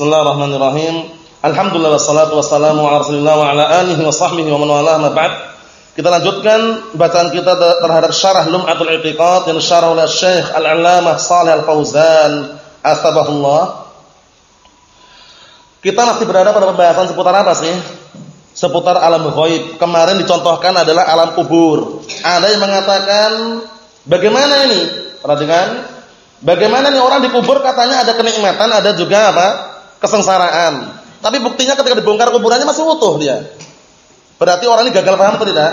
Bismillahirrahmanirrahim. Alhamdulillah wassalatu wassalamu ala Rasulillah wa ala alihi wa sahbihi wa man walah ma ba'd. Kita lanjutkan bacaan kita terhadap syarah Lum'atul I'tiqad yang syarah oleh Syekh Al-'Allamah Shalih Al-Fauzan Astabahullah. Kita masih berada pada pembahasan seputar apa sih? Seputar alam ghaib. Kemarin dicontohkan adalah alam kubur. Ada yang mengatakan bagaimana ini? Perhatikan. Bagaimana nih orang dikubur katanya ada kenikmatan, ada juga apa? Kesengsaraan. Tapi buktinya ketika dibongkar kuburannya masih utuh dia. Berarti orang ini gagal paham atau tidak?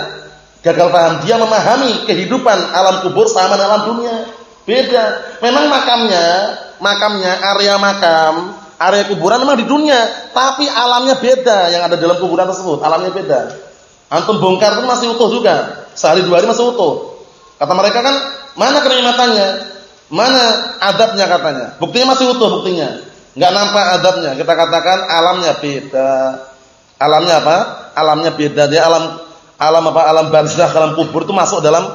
Gagal paham. Dia memahami kehidupan alam kubur sama dengan alam dunia. Beda. Memang makamnya, makamnya area makam, area kuburan memang di dunia, tapi alamnya beda yang ada dalam kuburan tersebut. Alamnya beda. Antum bongkar pun masih utuh juga. Sehari dua hari masih utuh. Kata mereka kan, mana kenikmatannya? Mana adabnya katanya? Buktinya masih utuh buktinya nggak nampak adabnya. Kita katakan alamnya beda. Alamnya apa? Alamnya beda. Dia alam alam apa? Alam barzakh, alam kubur itu masuk dalam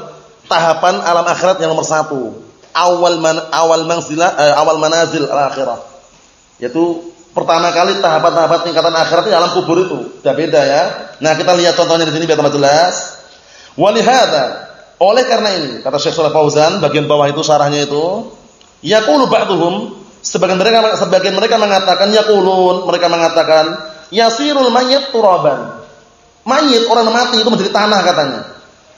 tahapan alam akhirat yang nomor satu. Awal man, awal manzilah, eh, awal manazil al akhirat. Yaitu pertama kali tahapan-tahapan tingkatan akhirat di alam kubur itu. Sudah beda ya. Nah, kita lihat contohnya di sini biar tambah jelas. Walihada, oleh karena ini, kata Syekh Shalih Fauzan, bagian bawah itu syarahnya itu, yaqulu ba'dhum Sebagian mereka sebagian mereka mengatakan yaqulun, mereka mengatakan yasirul mayyit turaban. Mayit orang mati itu menjadi tanah katanya.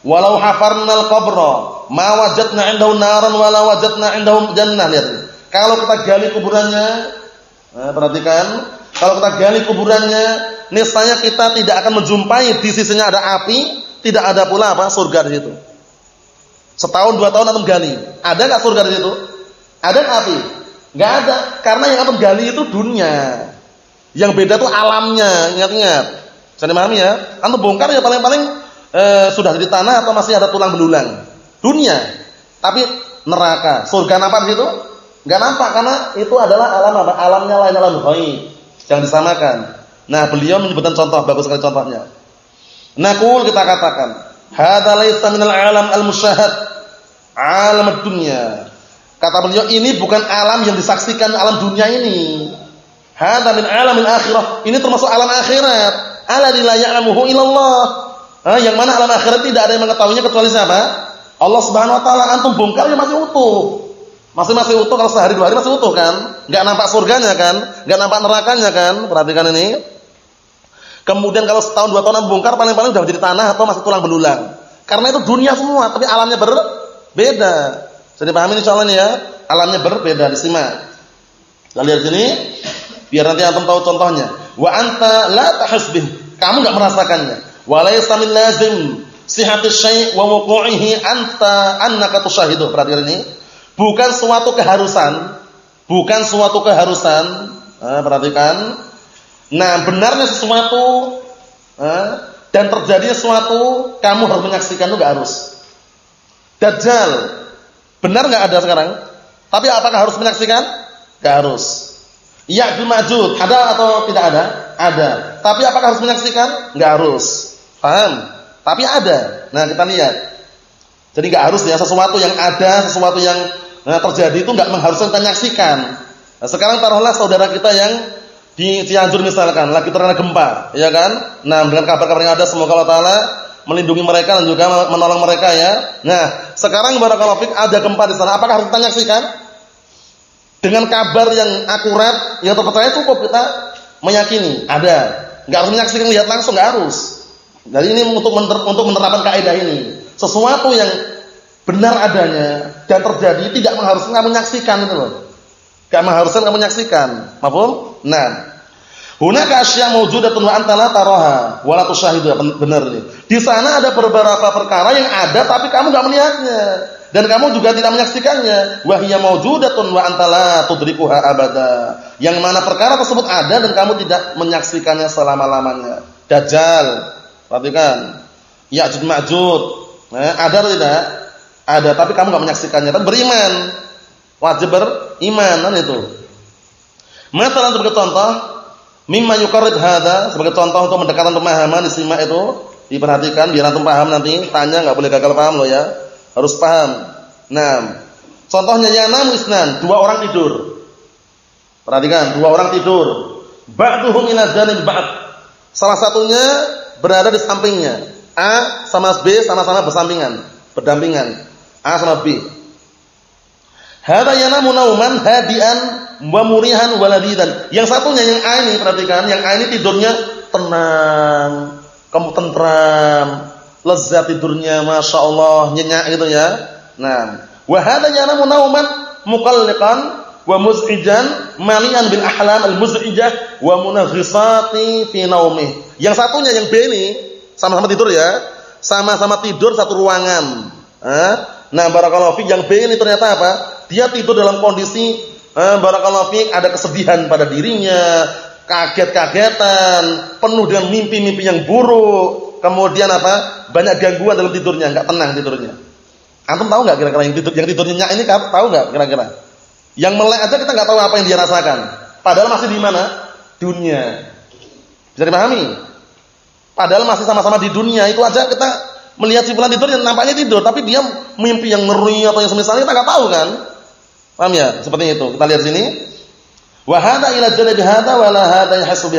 Walau hafarnal qabra ma wajadna indahu naran wala wajadna indahu jannah lihat. Kalau kita gali kuburannya, nah, perhatikan, kalau kita gali kuburannya, niscaya kita tidak akan menjumpai di sisinya ada api, tidak ada pula apa surga di situ. Setahun dua tahun antum gali, ada nggak surga di situ? Ada api? Enggak ada, karena yang antum gali itu dunia. Yang beda tuh alamnya, ingat-ingat. Bisa dipahami ya? Antum bongkar ya paling-paling eh, sudah jadi tanah atau masih ada tulang belulang. Dunia. Tapi neraka, surga nampak di situ? Enggak nampak karena itu adalah alam apa? Alamnya lain alam ghaib. Jangan disamakan. Nah, beliau menyebutkan contoh bagus sekali contohnya. Nakul kita katakan, hadza laisa minal alam al-musyahad, alam dunia. Kata beliau ini bukan alam yang disaksikan alam dunia ini. Hada min alamil akhirah. Ini termasuk alam akhirat. Ala la ya'lamuhu illallah. Ah, yang mana alam akhirat tidak ada yang mengetahuinya kecuali siapa? Allah Subhanahu wa taala. Antum bongkar ya masih utuh. Masih masih utuh kalau sehari dua hari masih utuh kan? Enggak nampak surganya kan? Enggak nampak nerakanya kan? Perhatikan ini. Kemudian kalau setahun dua tahun bongkar paling-paling sudah menjadi tanah atau masih tulang belulang. Karena itu dunia semua, tapi alamnya berbeda. Jadi pahami ini ya. Alamnya berbeda disimak. Kita lihat sini biar nanti antum tahu contohnya. Wa anta la tahsbih. Kamu enggak merasakannya. Wa laysa min lazim sihhati syai' wa wuqu'ihi anta annaka tushahidu. Perhatikan ini. Bukan suatu keharusan, bukan suatu keharusan. Nah, perhatikan. Nah, benarnya sesuatu nah, dan terjadinya sesuatu, kamu harus menyaksikan itu enggak harus. Dajjal Benar nggak ada sekarang? Tapi apakah harus menyaksikan? Gak harus. Iya Majud ada atau tidak ada? Ada. Tapi apakah harus menyaksikan? Gak harus. Paham? Tapi ada. Nah kita lihat. Jadi nggak harus ya sesuatu yang ada, sesuatu yang nah, terjadi itu nggak mengharuskan kita menyaksikan. Nah, sekarang taruhlah saudara kita yang di Cianjur misalkan lagi terkena gempa, ya kan? Nah dengan kabar-kabar yang ada semoga Allah Taala melindungi mereka dan juga menolong mereka ya. Nah, sekarang barakallahu fik ada gempa di sana. Apakah harus kita nyaksikan? Dengan kabar yang akurat, yang terpercaya cukup kita meyakini. Ada. Enggak harus menyaksikan lihat langsung, enggak harus. Jadi ini untuk untuk menerapkan kaidah ini. Sesuatu yang benar adanya dan terjadi tidak mengharuskan menyaksikan itu loh. Enggak mengharuskan kamu menyaksikan. Paham? Nah, Hunaka asya mawjudatun wa anta la taraha wa la tushahidu. Benar ini. Di sana ada beberapa perkara yang ada tapi kamu enggak melihatnya dan kamu juga tidak menyaksikannya. Wa hiya mawjudatun wa anta la tudrikuha abada. Yang mana perkara tersebut ada dan kamu tidak menyaksikannya selama-lamanya. Dajjal. Perhatikan. Ya'juj Ma'juj. Eh, ada atau tidak? Ada, tapi kamu enggak menyaksikannya. Tapi beriman. Wajib beriman kan itu. Masalah sebagai contoh Mimma yuqarrid hadza sebagai contoh untuk mendekatkan pemahaman disimak itu diperhatikan biar antum paham nanti tanya enggak boleh gagal paham loh ya. Harus paham. Nah, contohnya ya namu isnan, dua orang tidur. Perhatikan, dua orang tidur. Ba'duhum ila janib ba'd. Salah satunya berada di sampingnya. A sama B sama-sama bersampingan, berdampingan. A sama B. Hada yanamu nauman hadian wa murihan waladidan. Yang satunya yang A ini perhatikan, yang A ini tidurnya tenang, kamu tentram, lezat tidurnya, masya Allah, nyenyak gitu ya. Nah, wa hada yanamu nauman muqalliqan wa muz'ijan malian bil ahlam al muz'ijah wa munaghisati fi naumih. Yang satunya yang B ini sama-sama tidur ya, sama-sama tidur satu ruangan. Nah, barakallahu fi yang B ini ternyata apa? Dia tidur dalam kondisi eh, barakallahu fi ada kesedihan pada dirinya, kaget-kagetan, penuh dengan mimpi-mimpi yang buruk. Kemudian apa? Banyak gangguan dalam tidurnya, enggak tenang tidurnya. Antum tahu enggak kira-kira yang tidur yang tidurnya ini tahu enggak kira-kira? Yang melek aja kita enggak tahu apa yang dia rasakan. Padahal masih di mana? Dunia. Bisa dipahami? Padahal masih sama-sama di dunia itu aja kita melihat si fulan tidur yang nampaknya tidur, tapi dia mimpi yang ngeri atau yang semisalnya kita enggak tahu kan? Paham ya? Seperti itu. Kita lihat sini. Wa hada ila janibi hada wa la hada yahsu.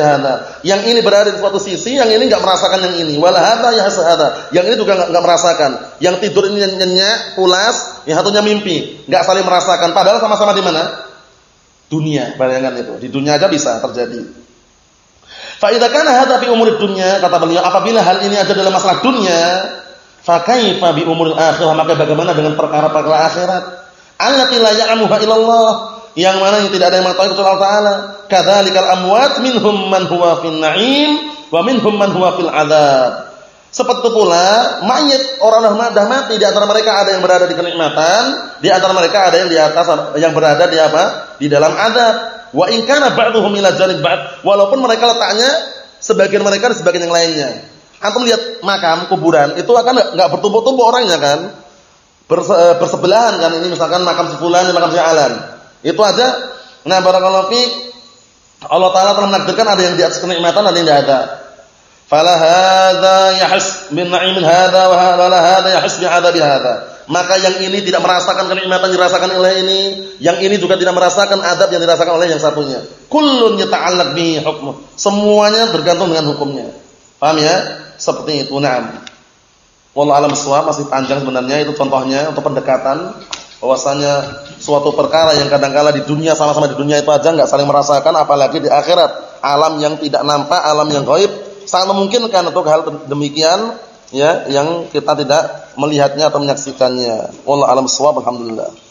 Yang ini berada di suatu sisi, yang ini enggak merasakan yang ini. Wa la hada yahsu. Yang ini juga enggak merasakan. Yang tidur ini nyenyak, pulas, yang satunya mimpi, enggak saling merasakan padahal sama-sama di mana? Dunia. Bayangkan itu. Di dunia aja bisa terjadi. Fa idza kana hadza fi umur dunya kata beliau apabila hal ini ada dalam masalah dunia, fa kaifa bi umur akhirah maka bagaimana dengan perkara-perkara akhirat? Allati la ya'lamuha illallah yang mana yang tidak ada yang mengetahui kecuali Allah Taala. Kadzalikal amwat minhum man huwa fil na'im wa minhum man huwa fil adzab. Seperti pula mayit orang dah mati di antara mereka ada yang berada di kenikmatan, di antara mereka ada yang di atas yang berada di apa? Di dalam adab. Wa in kana ba'dhum ila janib ba'd, walaupun mereka letaknya sebagian mereka di sebagian yang lainnya. Antum lihat makam kuburan itu akan enggak bertumpuk-tumpuk orangnya kan? Eh, bersebelahan kan ini misalkan makam si fulan dan makam si alan. Itu aja. Nah, barakallahu fi Allah taala telah menakdirkan ada yang di atas kenikmatan ada yang tidak ada. Fala hadza yahs min na'imin hadza wa hadza yahs bi 'adabi hadza maka yang ini tidak merasakan kenikmatan yang dirasakan oleh ini, yang ini juga tidak merasakan adab yang dirasakan oleh yang satunya. Kullun yata'allaq bi hukmu. Semuanya bergantung dengan hukumnya. Paham ya? Seperti itu. Naam. Wallahu alam masih panjang sebenarnya itu contohnya untuk pendekatan bahwasanya suatu perkara yang kadang-kala di dunia sama-sama di dunia itu aja enggak saling merasakan apalagi di akhirat alam yang tidak nampak alam yang gaib sangat memungkinkan untuk hal demikian ya yang kita tidak melihatnya atau menyaksikannya. Wallahu alam shawab alhamdulillah.